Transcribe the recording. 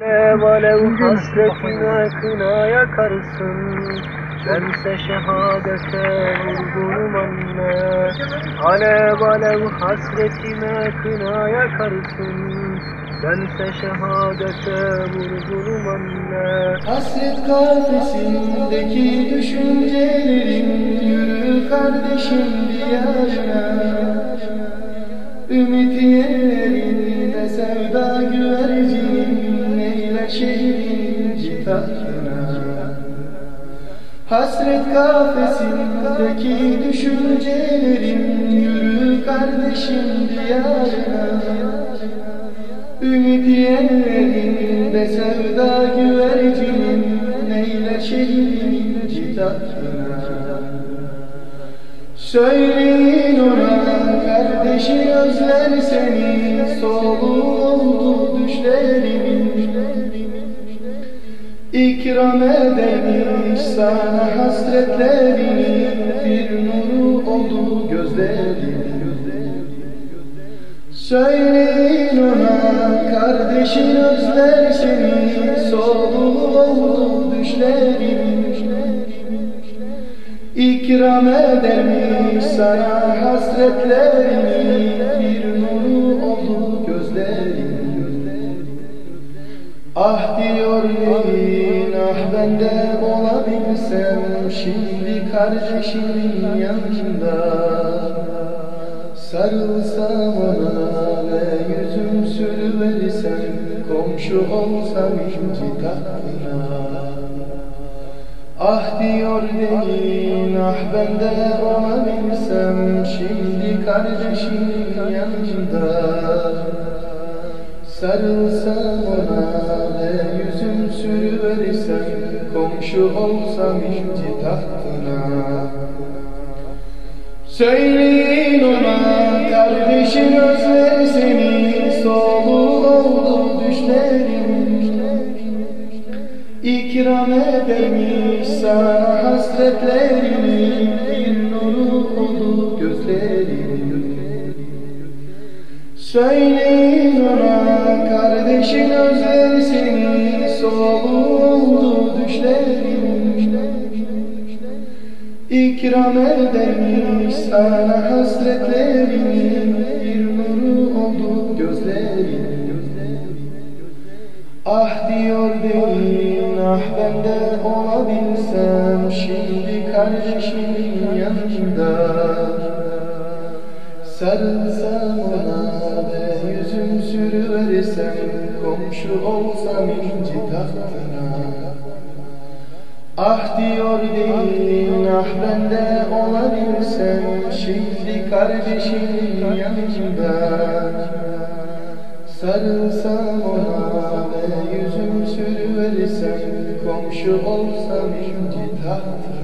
Alev hasretine kına yakarsın Bense şehadete vurgunum anne. Alev alev hasretine kına yakarsın Bense şehadete vurgunum anne. Hasret kafesindeki düşüncelerim Yürü kardeşim diyarına Ümit yerlerinde sevda güvercin Neyle şehrin citatına Hasret kafesindeki düşüncelerim Yürü kardeşim diyarına. Ümit yerlerinde sevda güvercinin Neyle şehrin citatına Söyleyin ona kardeşi özler seni Solu oldu düşlerimin İkram edermiş sana hasretlerini Bir nuru oldu gözlerin. Söyleyin ona kardeşin özler seni Solu oldu düşlerin. İkram edermiş sana hasretlerini Bir Ah diyor neyin ah ben de olabilsem Şimdi kardeşimin yanında. Sarılsam ona ve yüzüm sürüversem Komşu olsam inci tahtına Ah diyor deyin ah ben de olabilsem Şimdi kardeşimin yanında Sarılsam ona ve yüzüm sürüversem Komşu olsam inci tahtına. Söyleyin ona kardeşin özler seni Solu oldu düşlerim. İkram edermiş sana hasretlerini Söyleyin ona kardeşin özler seni Solu oldu düşlerim İkram edermiş sana hasretlerini Bir nuru oldu gözlerin. Ah diyor deyin ah ben de olabilsem. Şimdi kardeşimin yanında. Sarılsam ona Olsam inci tahtına. Ah diyor deyin ah ben de olabilsem Şimdi kardeşimin yanında Sarılsam ona ve yüzüm sürüversem Komşu olsam inci tahtına